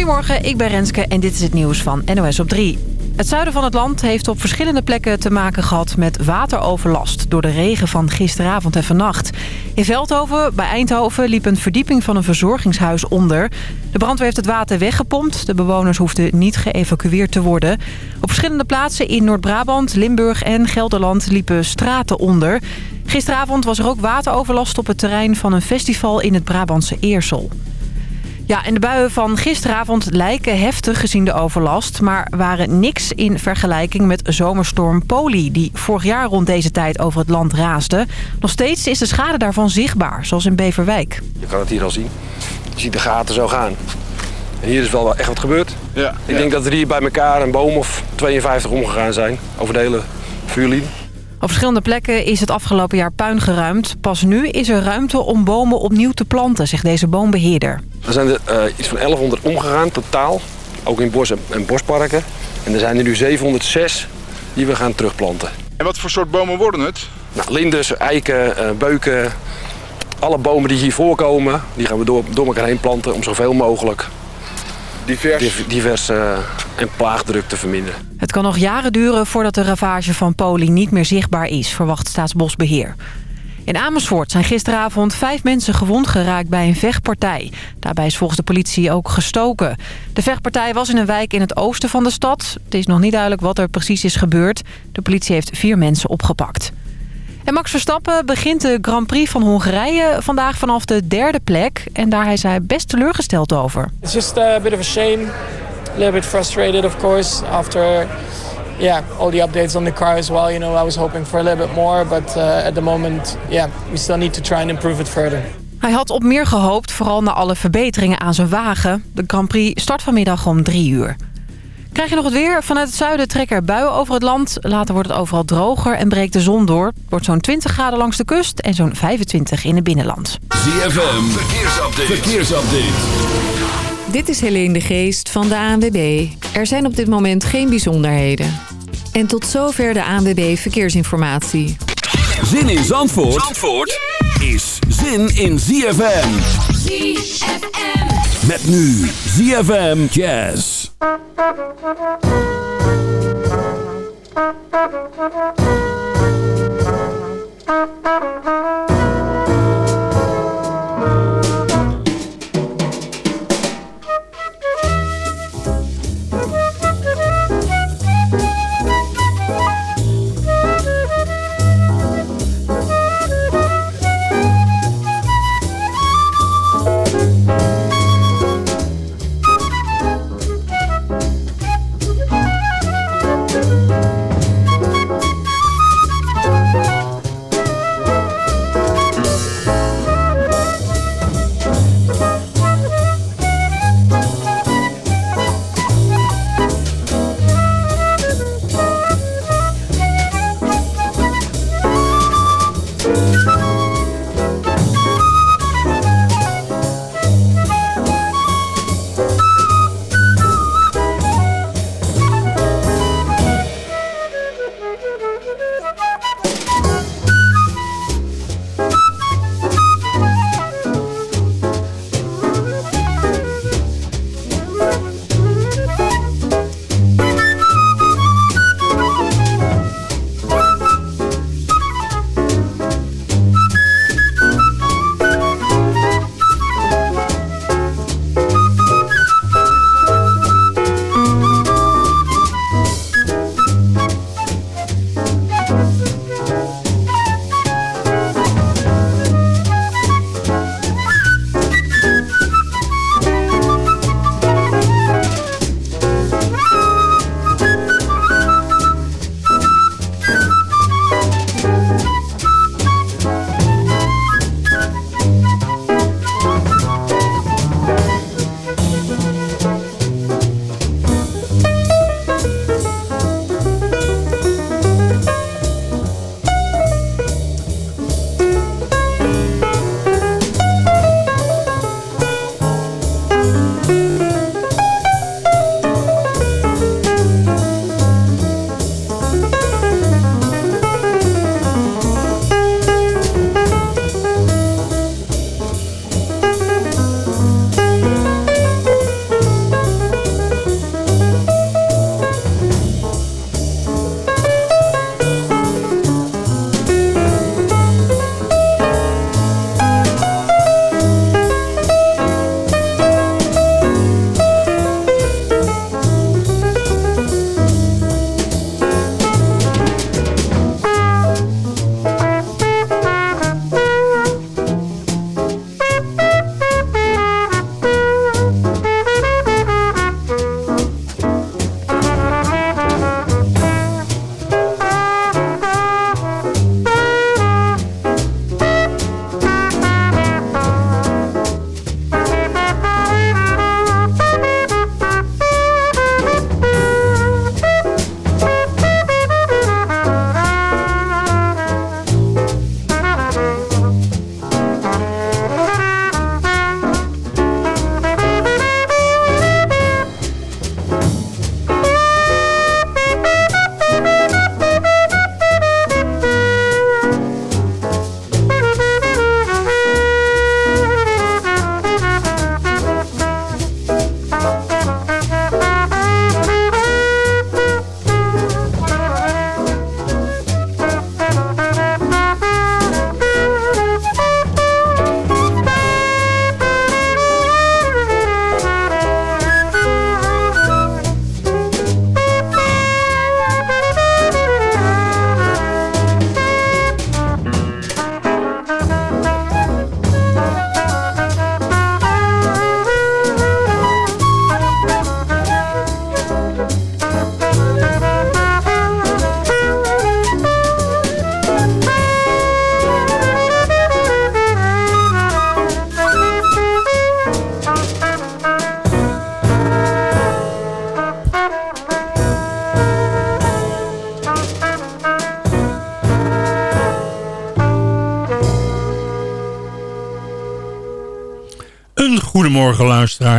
Goedemorgen, ik ben Renske en dit is het nieuws van NOS op 3. Het zuiden van het land heeft op verschillende plekken te maken gehad met wateroverlast... door de regen van gisteravond en vannacht. In Veldhoven, bij Eindhoven, liep een verdieping van een verzorgingshuis onder. De brandweer heeft het water weggepompt. De bewoners hoefden niet geëvacueerd te worden. Op verschillende plaatsen in Noord-Brabant, Limburg en Gelderland liepen straten onder. Gisteravond was er ook wateroverlast op het terrein van een festival in het Brabantse Eersel. Ja, en de buien van gisteravond lijken heftig gezien de overlast... maar waren niks in vergelijking met zomerstorm Poli... die vorig jaar rond deze tijd over het land raasde. Nog steeds is de schade daarvan zichtbaar, zoals in Beverwijk. Je kan het hier al zien. Je ziet de gaten zo gaan. En hier is wel echt wat gebeurd. Ja, Ik denk dat er hier bij elkaar een boom of 52 omgegaan zijn. Over de hele vuurlijn. Op verschillende plekken is het afgelopen jaar puin geruimd. Pas nu is er ruimte om bomen opnieuw te planten, zegt deze boombeheerder. Er zijn er eh, iets van 1100 omgegaan totaal. Ook in bos en, en bosparken. En er zijn er nu 706 die we gaan terugplanten. En wat voor soort bomen worden het? Nou, linders, eiken, eh, beuken. Alle bomen die hier voorkomen, die gaan we door, door elkaar heen planten om zoveel mogelijk Divers. div- divers eh, en plaagdruk te verminderen. Het kan nog jaren duren voordat de ravage van Poli niet meer zichtbaar is, verwacht Staatsbosbeheer. In Amersfoort zijn gisteravond vijf mensen gewond geraakt bij een vechtpartij. Daarbij is volgens de politie ook gestoken. De vechtpartij was in een wijk in het oosten van de stad. Het is nog niet duidelijk wat er precies is gebeurd. De politie heeft vier mensen opgepakt. En Max Verstappen begint de Grand Prix van Hongarije vandaag vanaf de derde plek. En daar is hij best teleurgesteld over. It's just a bit of a shame, a little bit frustrated, of course, after yeah all the updates on the car as well. You know, I was hoping for a little bit more, but uh, at the moment, yeah, we still need to try and improve it further. Hij had op meer gehoopt, vooral na alle verbeteringen aan zijn wagen. De Grand Prix start vanmiddag om drie uur. Krijg je nog het weer? Vanuit het zuiden trekken er buien over het land. Later wordt het overal droger en breekt de zon door. Het wordt zo'n 20 graden langs de kust en zo'n 25 in het binnenland. ZFM, verkeersupdate. verkeersupdate. Dit is Helene de Geest van de ANWB. Er zijn op dit moment geen bijzonderheden. En tot zover de ANWB Verkeersinformatie. Zin in Zandvoort, Zandvoort is zin in ZFM. ZFM. Met nu ZFM Jazz.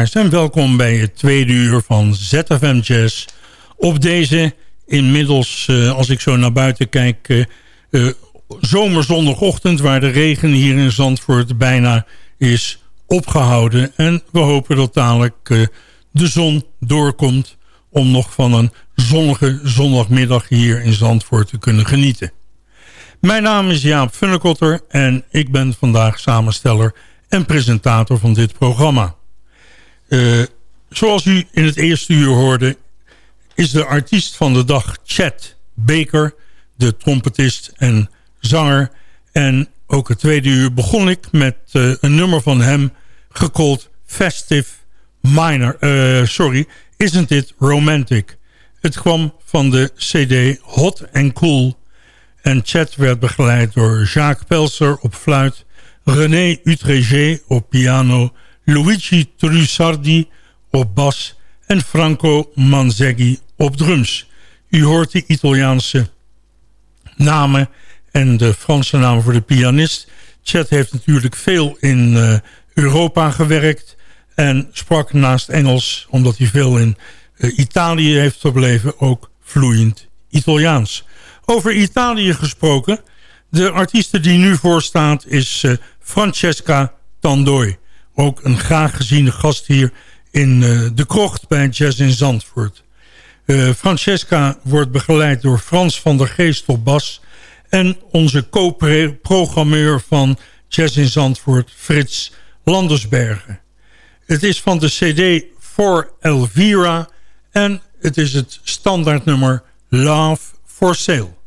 En welkom bij het tweede uur van ZFM Jazz. Op deze inmiddels, uh, als ik zo naar buiten kijk, uh, uh, zomerzondagochtend... waar de regen hier in Zandvoort bijna is opgehouden. En we hopen dat dadelijk de zon doorkomt... om nog van een zonnige zondagmiddag hier in Zandvoort te kunnen genieten. Mijn naam is Jaap Funnekotter en ik ben vandaag samensteller en presentator van dit programma. Uh, zoals u in het eerste uur hoorde... is de artiest van de dag Chad Baker... de trompetist en zanger. En ook het tweede uur begon ik met uh, een nummer van hem... gecalled Festive Minor. Uh, sorry, Isn't It Romantic? Het kwam van de cd Hot and Cool... En Chad werd begeleid door Jacques Pelser op fluit... René Utreger op piano, Luigi Trussardi op bas en Franco Manzeghi op drums. U hoort de Italiaanse namen en de Franse naam voor de pianist. Chet heeft natuurlijk veel in uh, Europa gewerkt en sprak naast Engels, omdat hij veel in uh, Italië heeft verbleven, ook vloeiend Italiaans. Over Italië gesproken, de artieste die nu voor staat is uh, Francesca Tandoi. Ook een graag geziene gast hier in uh, de krocht bij Jazz in Zandvoort. Uh, Francesca wordt begeleid door Frans van der Geest op bas... en onze co-programmeur van Jazz in Zandvoort, Frits Landersbergen. Het is van de cd For Elvira en het is het standaardnummer Love for Sale.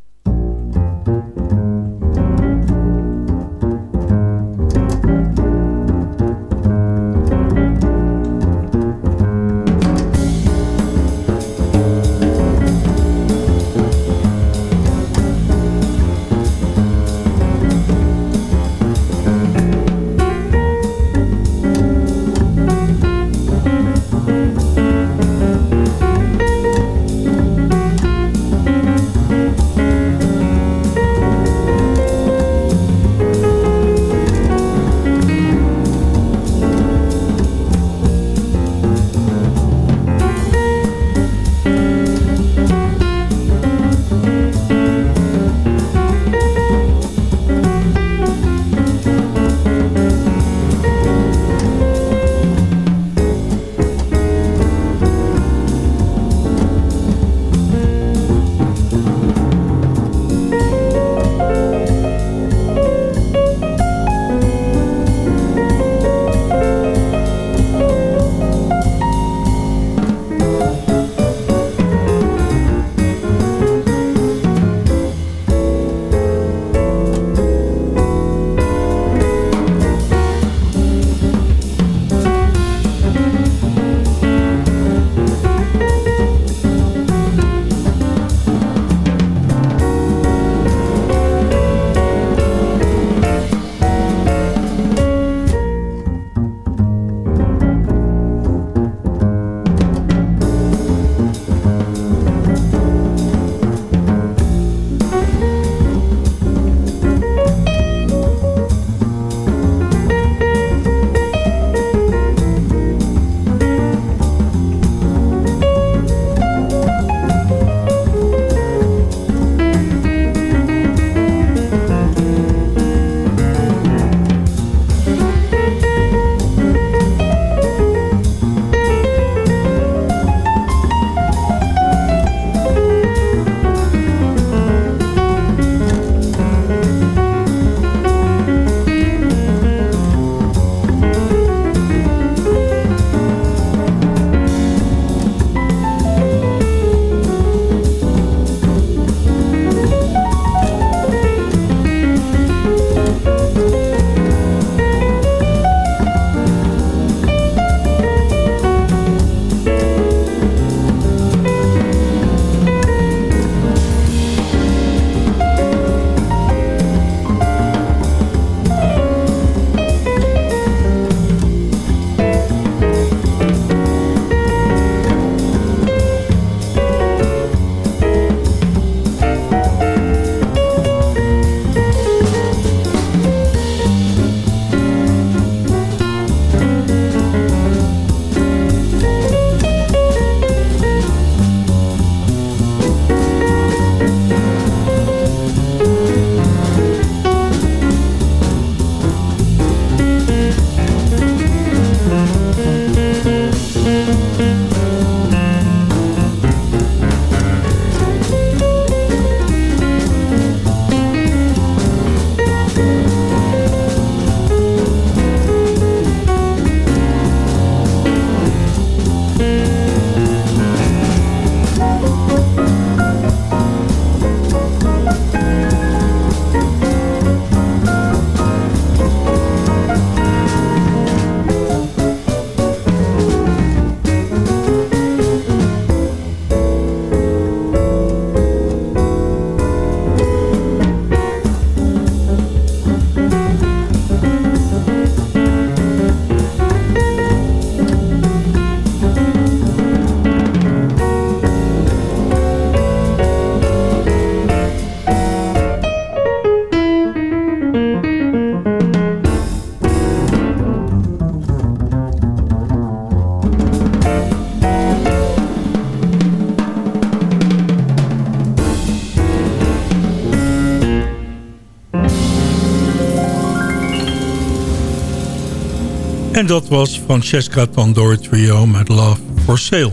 En dat was Francesca Tandori Trio met Love for Sale.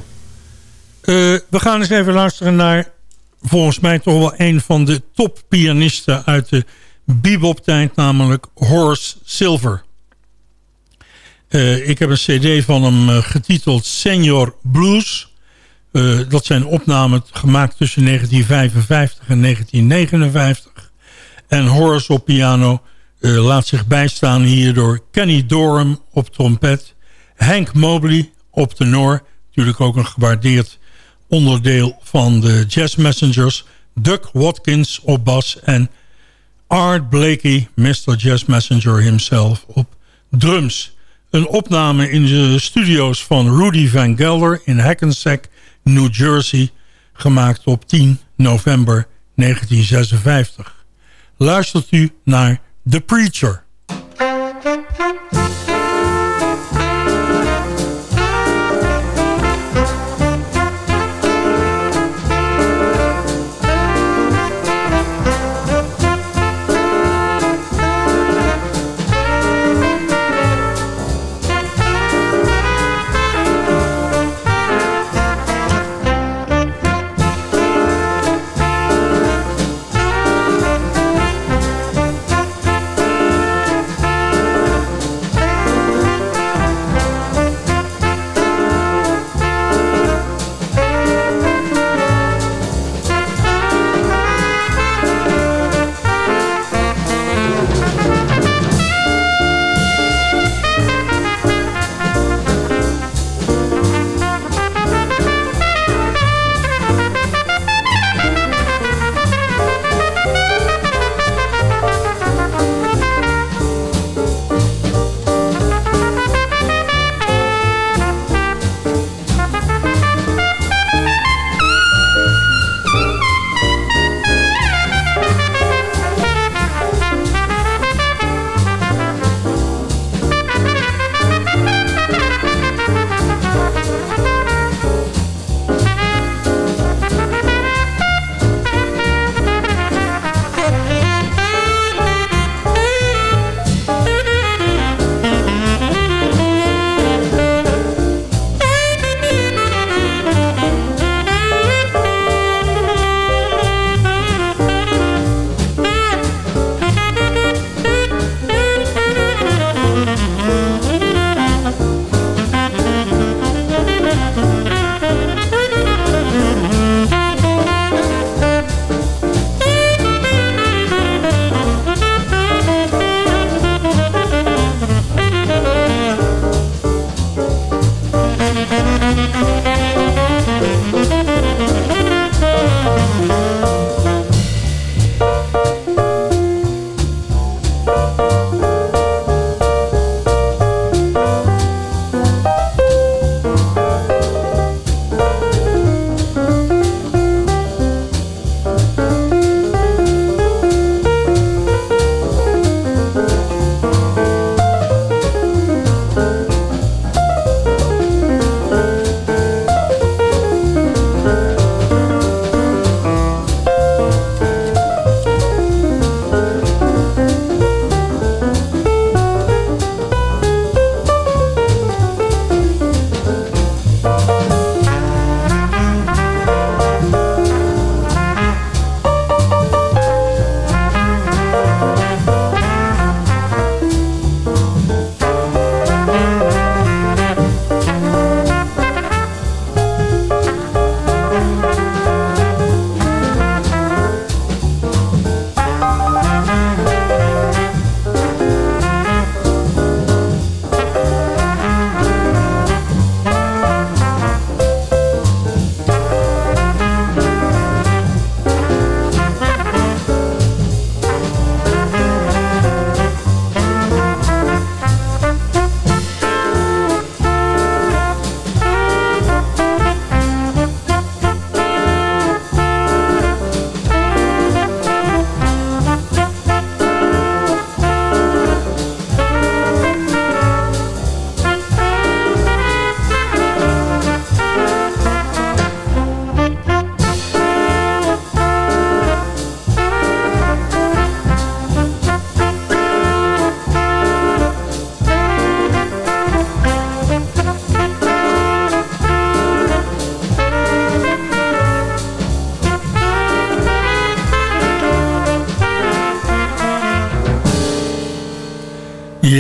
Uh, we gaan eens even luisteren naar volgens mij toch wel een van de toppianisten uit de bebop-tijd, namelijk Horace Silver. Uh, ik heb een cd van hem uh, getiteld Senior Blues. Dat zijn opnamen gemaakt tussen 1955 en 1959. En Horace op piano laat zich bijstaan hier door Kenny Dorham op trompet. Hank Mobley op tenor. Natuurlijk ook een gewaardeerd onderdeel van de Jazz Messengers. Doug Watkins op bas en Art Blakey, Mr. Jazz Messenger himself, op drums. Een opname in de studio's van Rudy Van Gelder in Hackensack, New Jersey, gemaakt op 10 november 1956. Luistert u naar The Preacher.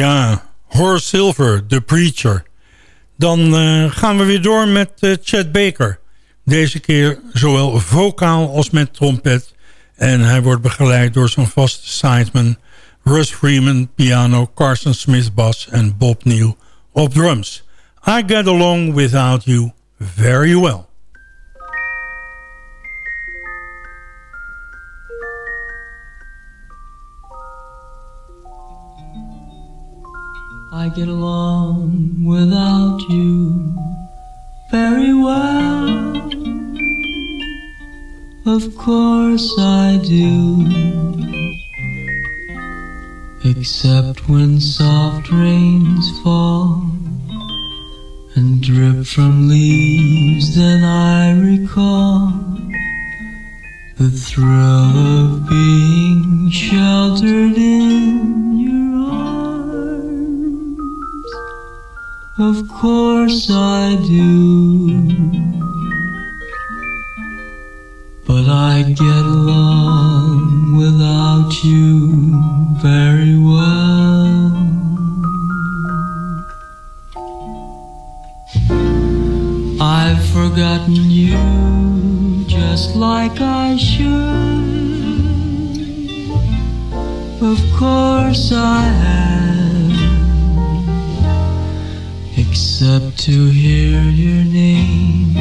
Ja, Horace Silver, The Preacher. Dan uh, gaan we weer door met uh, Chad Baker. Deze keer zowel vocaal als met trompet. En hij wordt begeleid door zijn vaste sideman... Russ Freeman, piano, Carson Smith, bass en Bob Neal op drums. I get along without you very well. I get along without you very well. Of course I do. Except when soft rains fall and drip from leaves, then I recall the thrill of being sheltered in your arms. Of course I do. But I get along without you very well. I've forgotten you just like I should. Of course I have, except to hear your name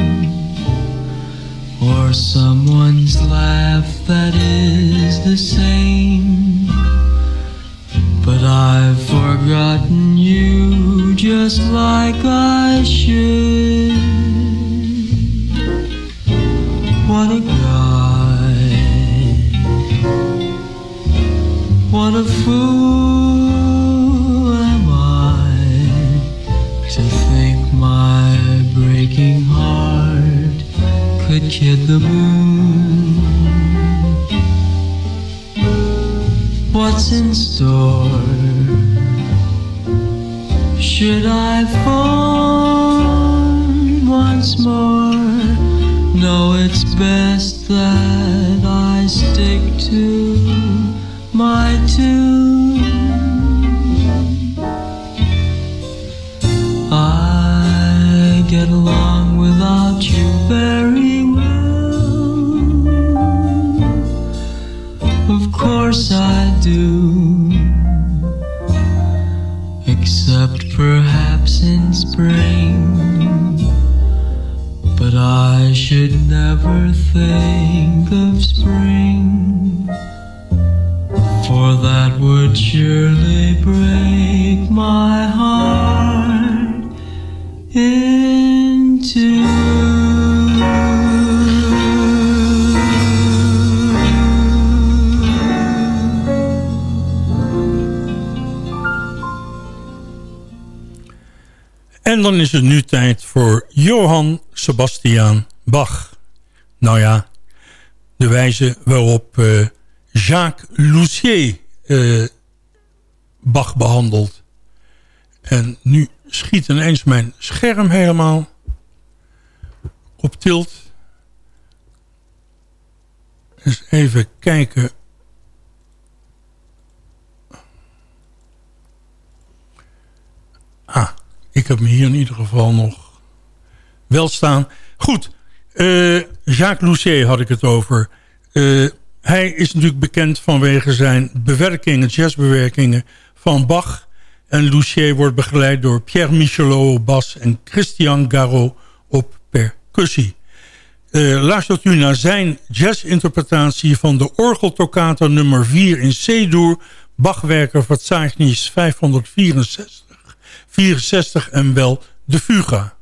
or someone's laugh that is the same. But I've forgotten you just like I should. Is het nu tijd voor Johann Sebastian Bach. Nou ja, de wijze waarop eh, Jacques Lussier eh, Bach behandelt. En nu schiet ineens mijn scherm helemaal op tilt. Eens even kijken. Ik heb me hier in ieder geval nog wel staan. Goed, uh, Jacques Lussier had ik het over. Uh, hij is natuurlijk bekend vanwege zijn bewerkingen, jazzbewerkingen van Bach. En Lussier wordt begeleid door Pierre Michelot op bas en Christian Garot op percussie. Uh, luistert u naar zijn jazzinterpretatie van de orgeltoccata nummer 4 in C-dur, Bachwerker Verzeichnis 564, 64 en wel de Fuga.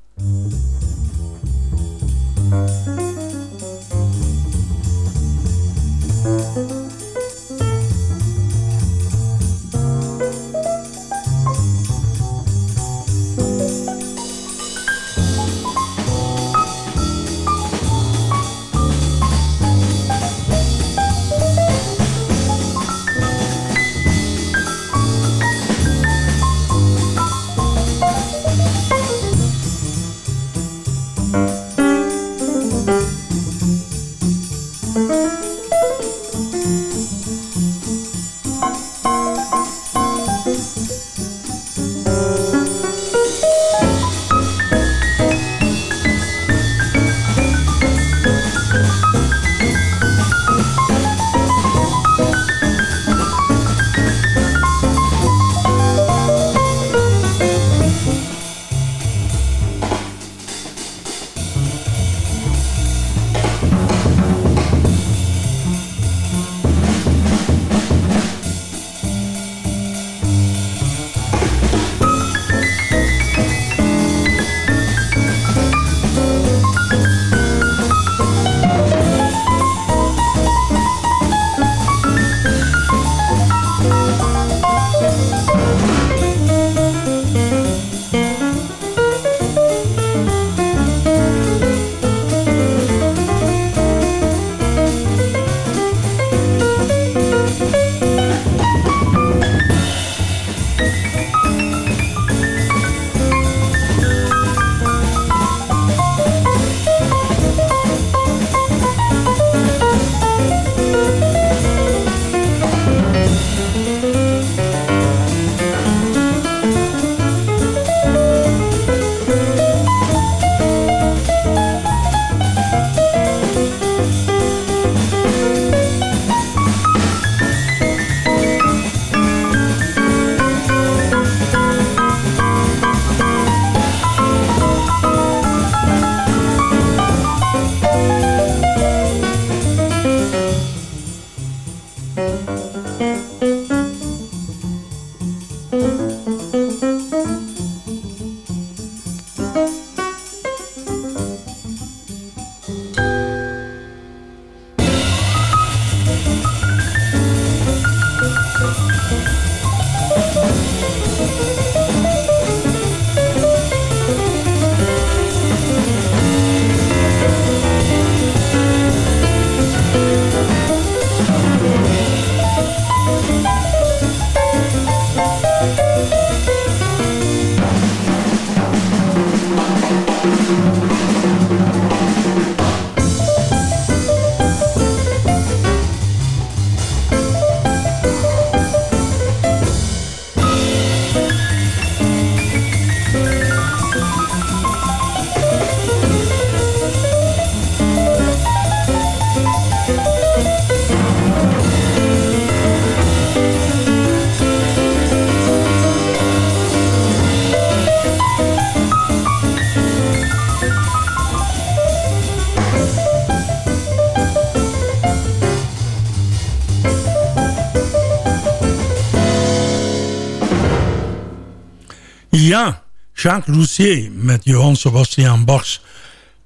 Jacques Roussier met Johann Sebastian Bach's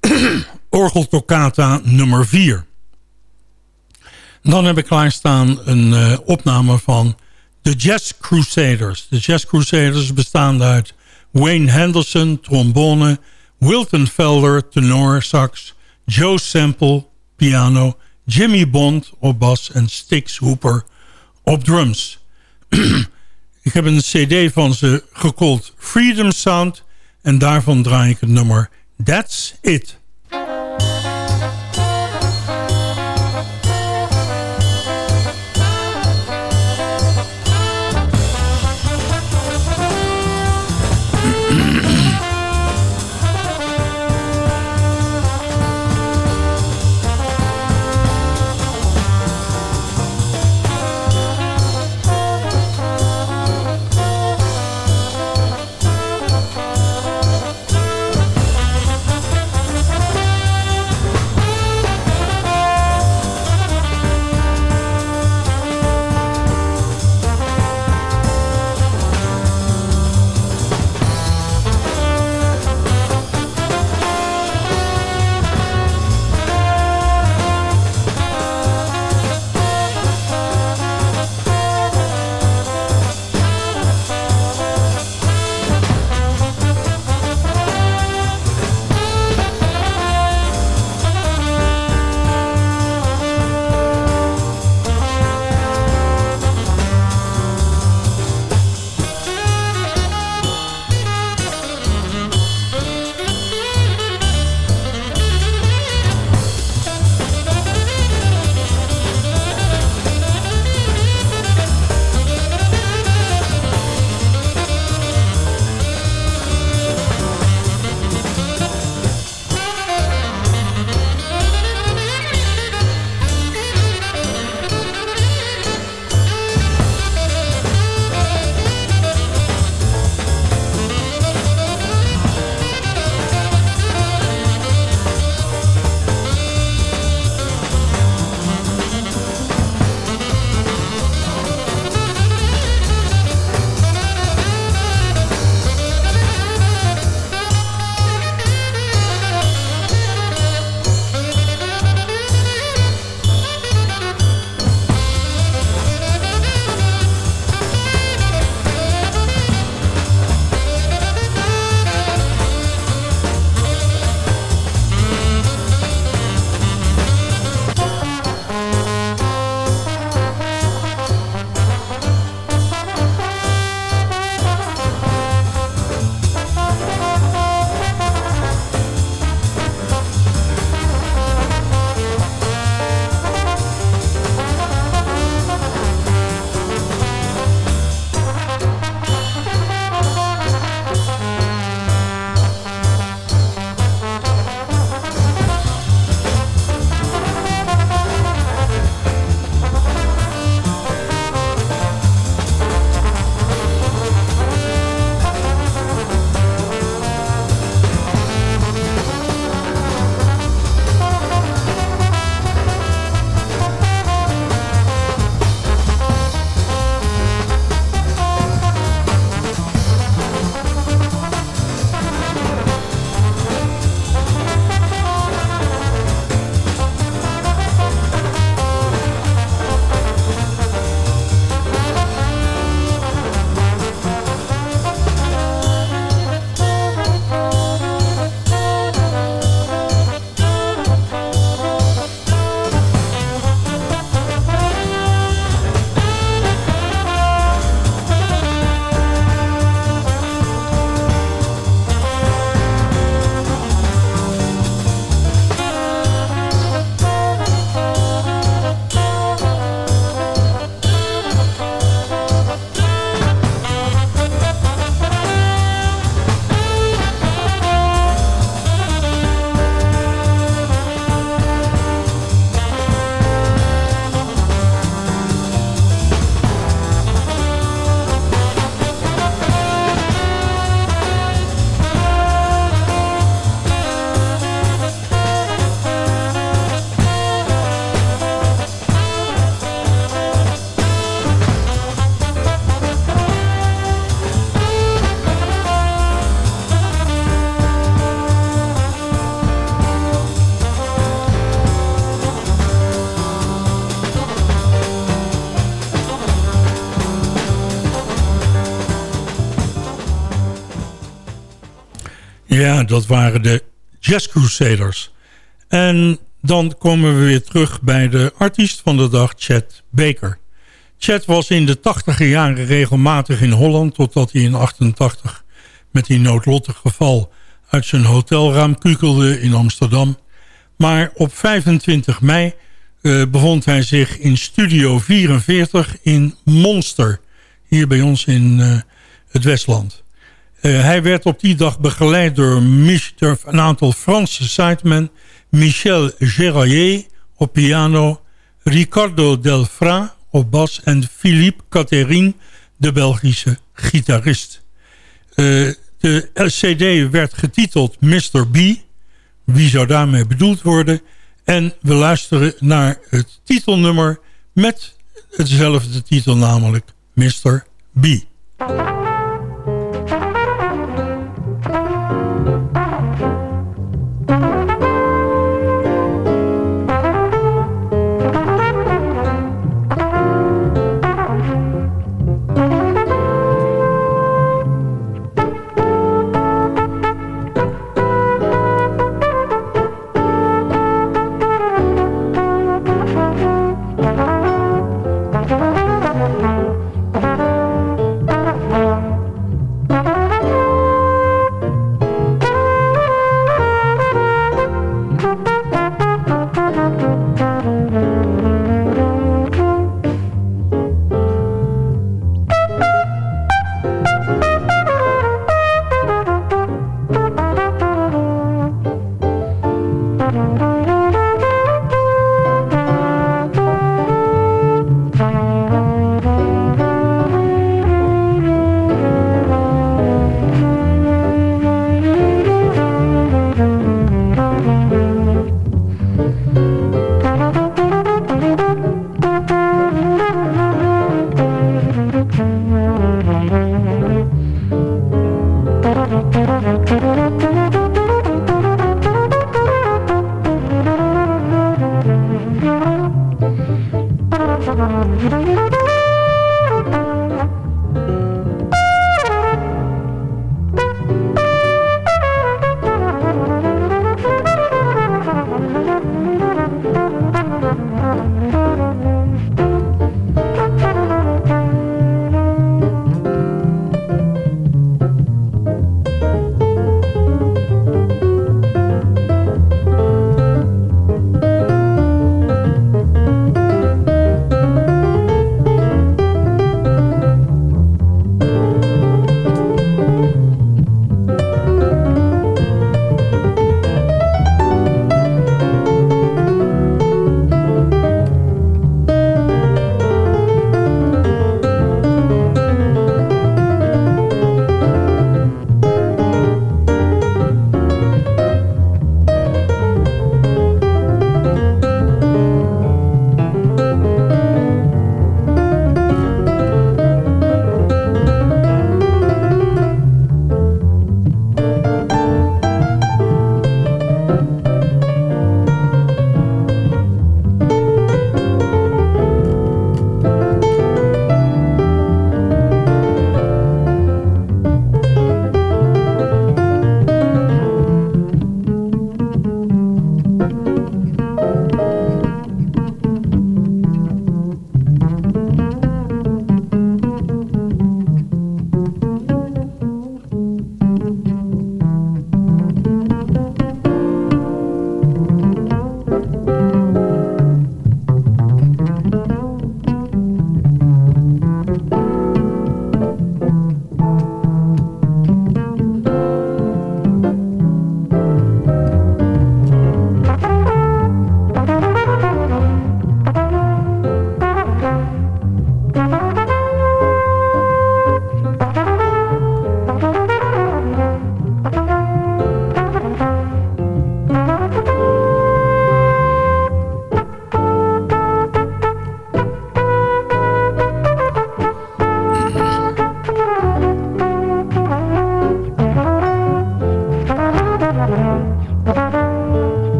orgeltoccata nummer 4. Dan heb ik klaarstaan een uh, opname van de Jazz Crusaders. De Jazz Crusaders bestaan uit Wayne Henderson, trombone... Wilton Felder, tenor, sax... Joe Sample, piano... Jimmy Bond op bas en Stix Hooper op drums. ik heb een cd van ze gekold Freedom Sound... en daarvan draai ik het nummer That's It. Ja, dat waren de Jazz Crusaders. En dan komen we weer terug bij de artiest van de dag, Chet Baker. Chet was in de tachtige jaren regelmatig in Holland... totdat hij in 88 met die noodlottig geval uit zijn hotelraam kukelde in Amsterdam. Maar op 25 mei uh, bevond hij zich in Studio 44 in Monster. Hier bij ons in uh, het Westland. Uh, hij werd op die dag begeleid door, een aantal Franse sidemen... Michel Géralier op piano... Ricardo Delfra op bas en Philippe Catherine, de Belgische gitarist. Uh, de CD werd getiteld Mr. B. Wie zou daarmee bedoeld worden? En we luisteren naar het titelnummer met hetzelfde titel, namelijk Mr. B.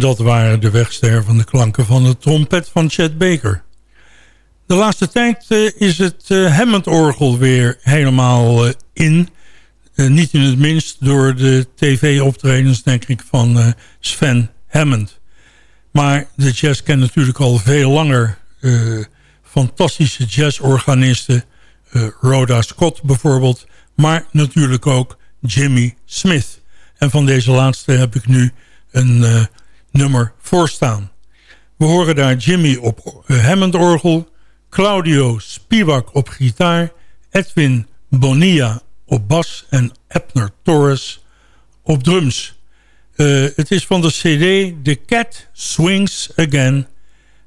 dat waren de wegstervende klanken van de trompet van Chet Baker. De laatste tijd uh, is het uh, Hammond-orgel weer helemaal uh, in. niet in het minst door de tv-optredens, denk ik, van Sven Hammond. Maar de jazz kent natuurlijk al veel langer fantastische jazzorganisten. Rhoda Scott bijvoorbeeld. Maar natuurlijk ook Jimmy Smith. En van deze laatste heb ik nu een nummer voorstaan. We horen daar Jimmy op Hammond-orgel... Claudio Spivak op gitaar... Edwin Bonilla op bas en Ebner Torres op drums. Uh, het is van de cd The Cat Swings Again...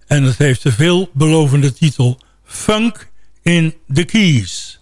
en het heeft de veelbelovende titel Funk in the Keys.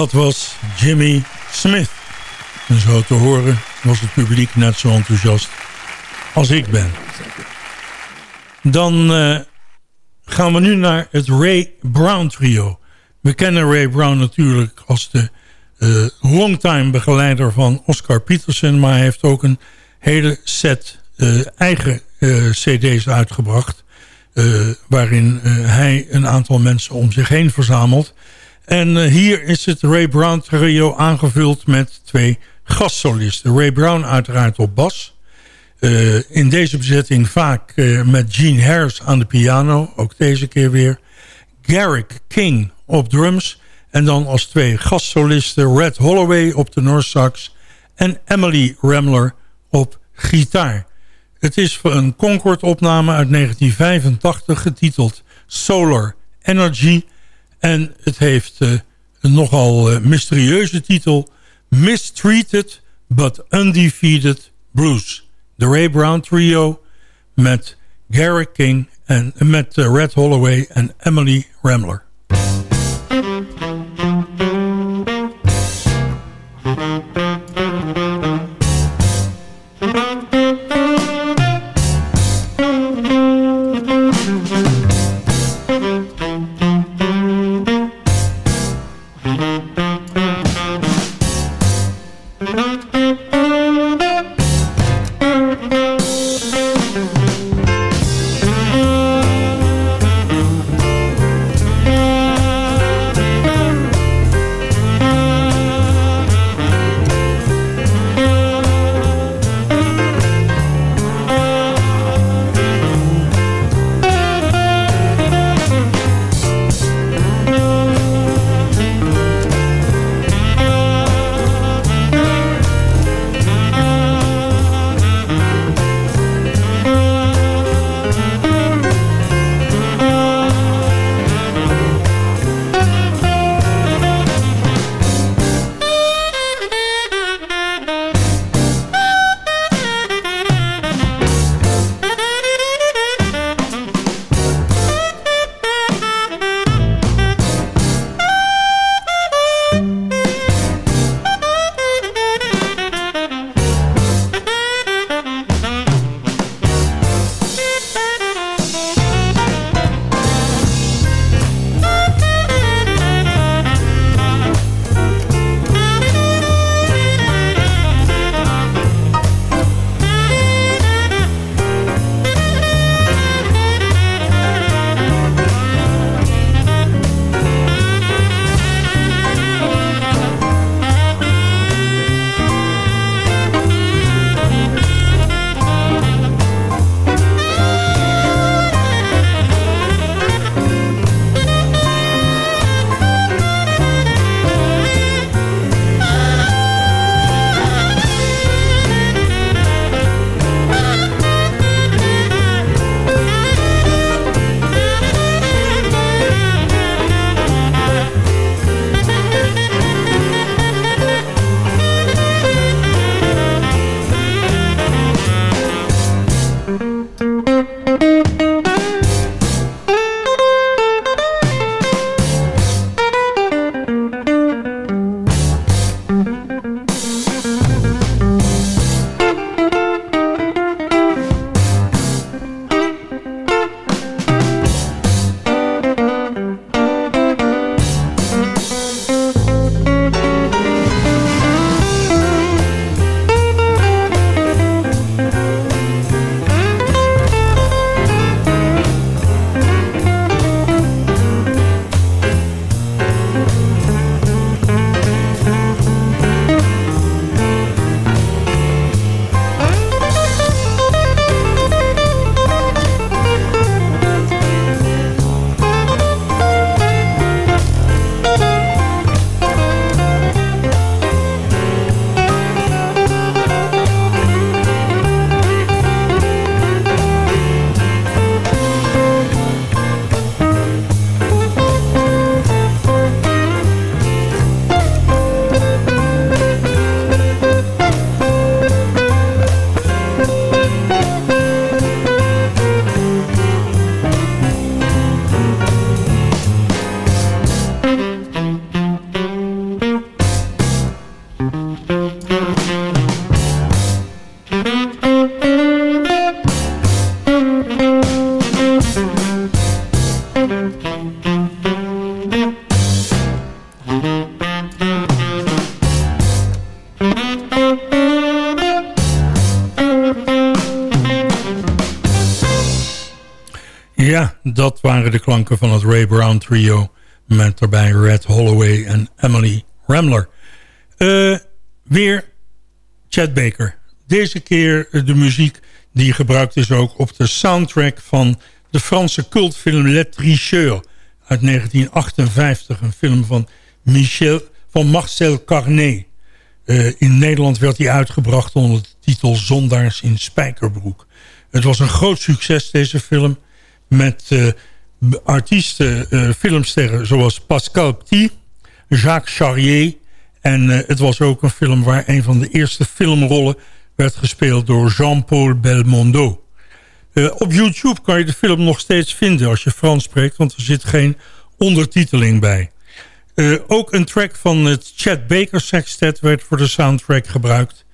Dat was Jimmy Smith. En zo te horen was het publiek net zo enthousiast als ik ben. Dan uh, gaan we nu naar het Ray Brown trio. We kennen Ray Brown natuurlijk als de uh, longtime begeleider van Oscar Peterson. Maar hij heeft ook een hele set uh, eigen cd's uitgebracht. waarin hij een aantal mensen om zich heen verzamelt. En uh, hier is het Ray Brown trio aangevuld met twee gastsolisten. Ray Brown uiteraard op bas. Uh, in deze bezetting vaak uh, met Gene Harris aan de piano. Ook deze keer weer. Garrick King op drums. En dan als twee gastsolisten Red Holloway op de Sax En Emily Ramler op gitaar. Het is een Concord-opname uit 1985 getiteld Solar Energy... En het heeft uh, een nogal uh, mysterieuze titel. Mistreated but undefeated Blues. De Ray Brown Trio met Garrick King en met uh, Red Holloway en Emily Ramler. Van het Ray Brown trio... met daarbij Red Holloway en Emily Ramler. Uh, weer Chad Baker. Deze keer de muziek die gebruikt is ook op de soundtrack... van de Franse cultfilm Le Tricheur uit 1958. Een film van, Michel, van Marcel Carnet. Uh, in Nederland werd hij uitgebracht onder de titel Zondaars in Spijkerbroek. Het was een groot succes, deze film met uh, artiesten, uh, filmsterren zoals Pascal Petit, Jacques Charrier. En uh, het was ook een film waar een van de eerste filmrollen werd gespeeld door Jean-Paul Belmondo. Uh, op YouTube kan je de film nog steeds vinden als je Frans spreekt... want er zit geen ondertiteling bij. Ook een track van het Chad Baker Sextet werd voor de soundtrack gebruikt.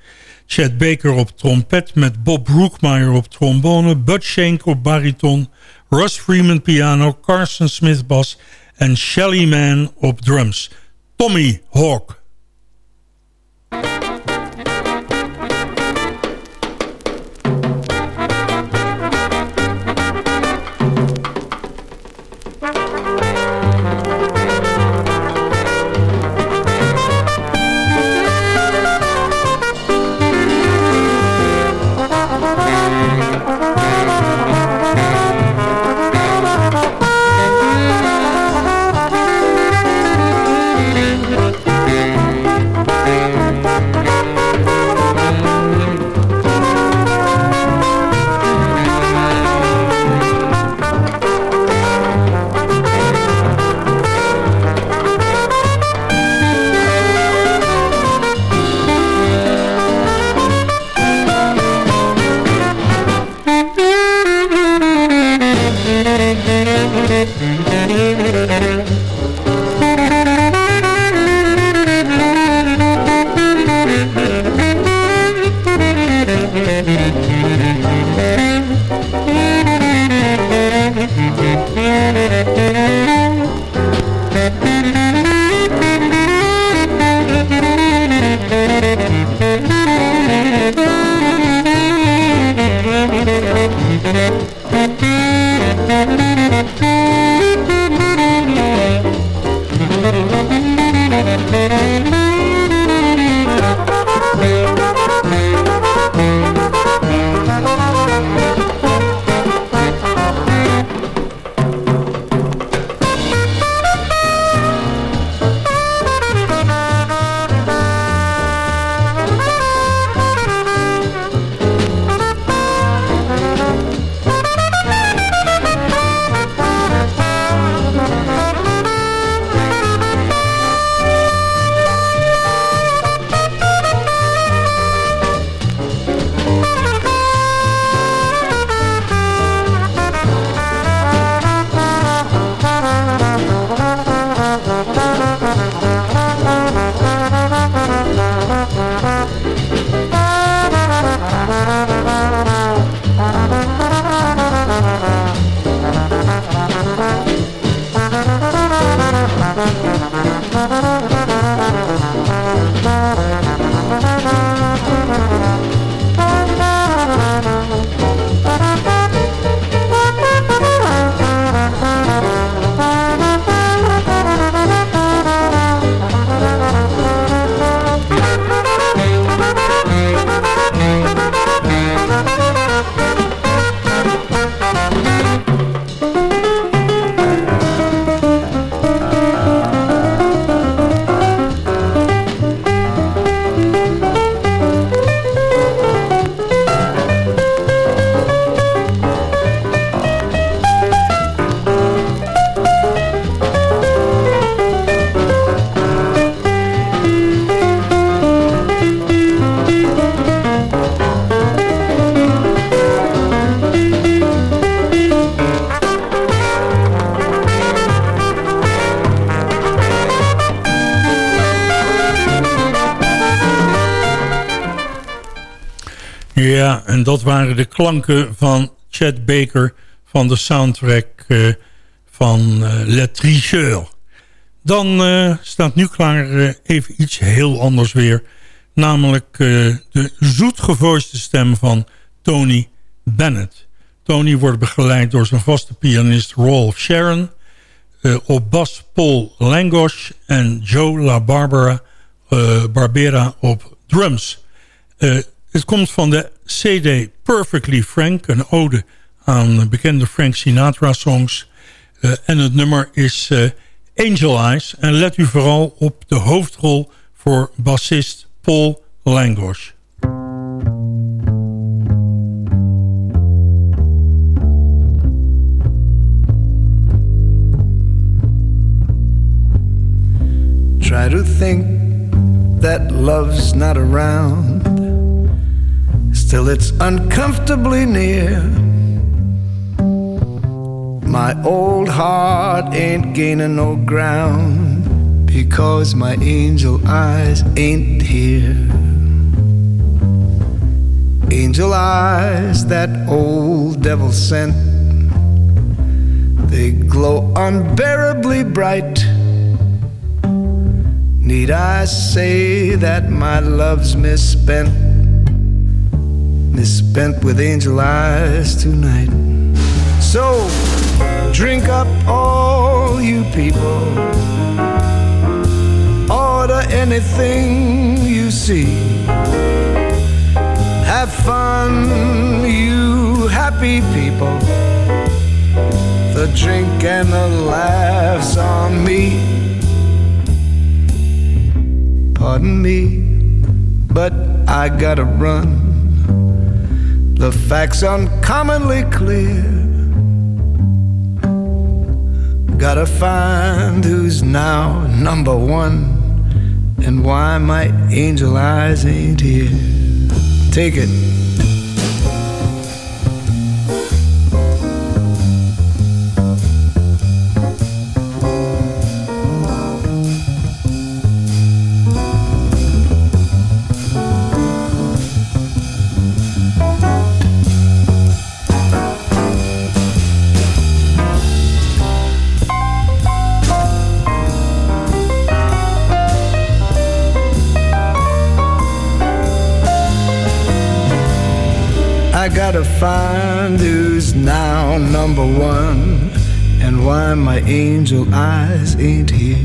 Chad Baker op trompet met Bob Brookmeyer op trombone... Bud Shank op bariton, Russ Freeman piano, Carson Smith bas... en Shelly Man op drums. Tommy Hawk. En dat waren de klanken van Chad Baker van de soundtrack uh, van uh, Le Tricheur. Dan uh, staat nu klaar even iets heel anders weer. Namelijk de zoetgevoiste stem van Tony Bennett. Tony wordt begeleid door zijn vaste pianist Rolf Sharon. op bas Paul Langosh en Joe La Barbara, Barbera op drums. Het komt van de CD Perfectly Frank, een ode aan bekende Frank Sinatra songs. Uh, en het nummer is uh, Angel Eyes. En let u vooral op de hoofdrol voor bassist Paul Langosh. Try to think that love's not around Still, it's uncomfortably near. My old heart ain't gaining no ground because my angel eyes ain't here. Angel eyes that old devil sent, they glow unbearably bright. Need I say that my love's misspent, misspent with angel eyes tonight? So, drink up all you people, order anything you see have fun, you happy people. The drink and the laughs on me. Pardon me, but I gotta run. The facts uncommonly clear. Gotta find who's now number one and why my angel eyes ain't here. Take it. Gotta find who's now number one and why my angel eyes ain't here.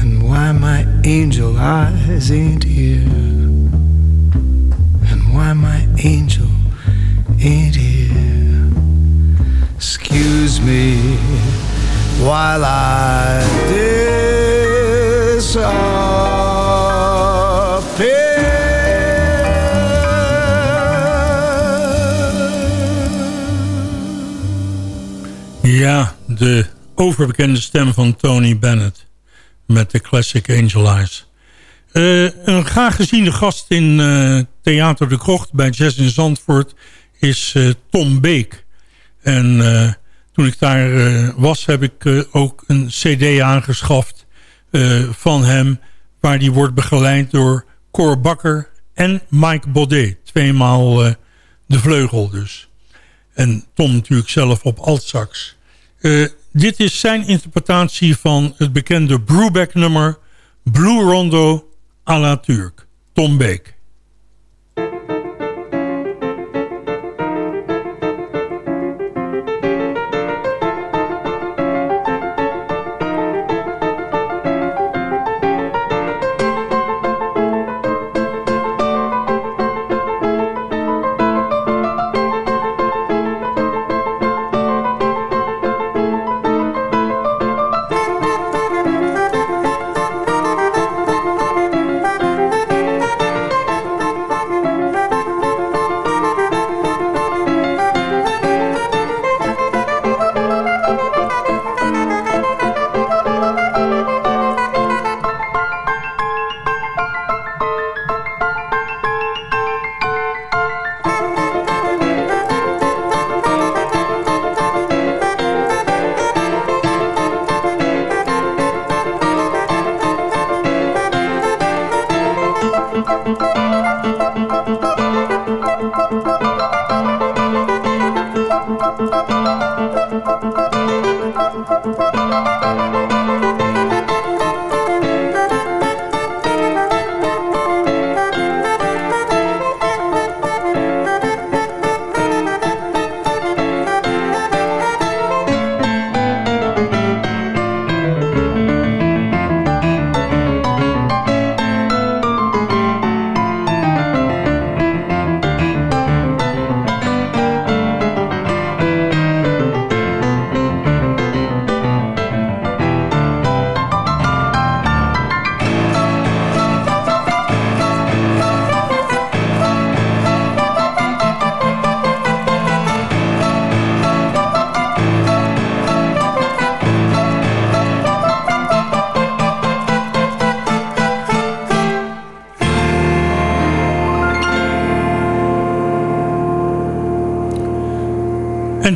And why my angel eyes ain't here. And why my angel ain't here. Excuse me while I Ja, de overbekende stem van Tony Bennett met de classic Angel Eyes. Uh, een graag geziene gast in uh, Theater de Krocht bij Jazz in Zandvoort is uh, Tom Beek. En toen ik daar was heb ik ook een cd aangeschaft van hem... waar die wordt begeleid door Cor Bakker en Mike Baudet. Tweemaal de vleugel dus. En Tom natuurlijk zelf op altsax. Uh, dit is zijn interpretatie van het bekende Brubeck nummer Blue Rondo à la Turk. Tom Beek.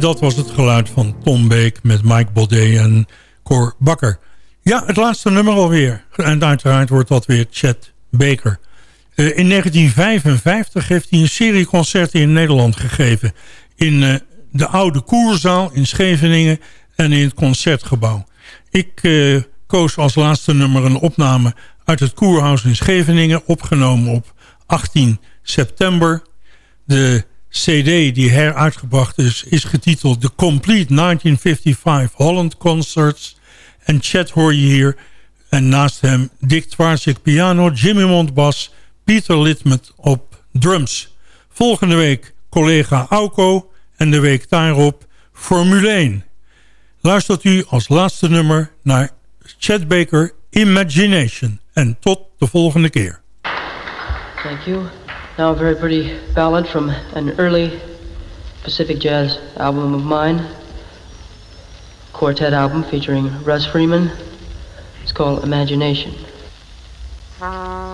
Dat was het geluid van Tom Beek met Mike Baudet en Cor Bakker. Ja, het laatste nummer alweer. En uiteraard wordt dat weer Chet Baker. Uh, in 1955 heeft hij een serie concerten in Nederland gegeven. In uh, de oude koerzaal in Scheveningen en in het Concertgebouw. Ik uh, koos als laatste nummer een opname uit het Koerhuis in Scheveningen... opgenomen op 18 september. De cd die heruitgebracht is, is getiteld The Complete 1955 Holland Concerts. En Chet hoor je hier. En naast hem Dick Twarsik piano, Jimmy Mond bas, Pieter Litmet op drums. Volgende week collega Auko en de week daarop Formule 1. Luistert u als laatste nummer naar Chet Baker Imagination. En tot de volgende keer. Thank you. Now a very pretty ballad from an early Pacific Jazz album of mine. Quartet album featuring Russ Freeman. It's called Imagination. Ah.